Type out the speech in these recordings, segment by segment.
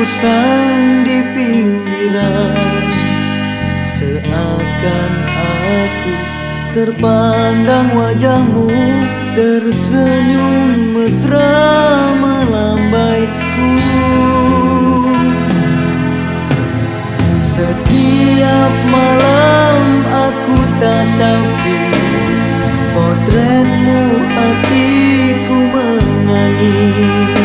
usang di pinggiran Seakan aku terpandang wajahmu Tersenyum mesra melambaiku. Setiap malam aku tatapi Potretmu hatiku menangis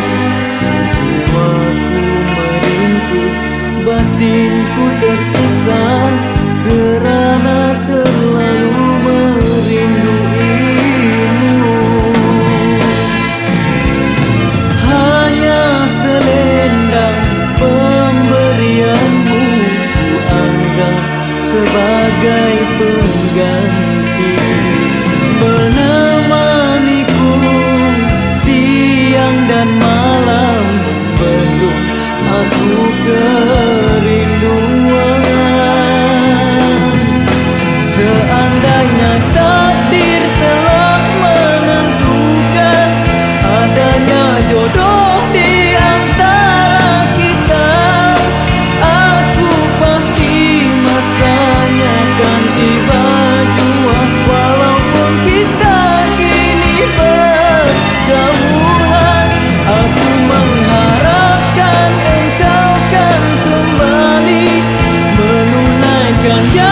gonna go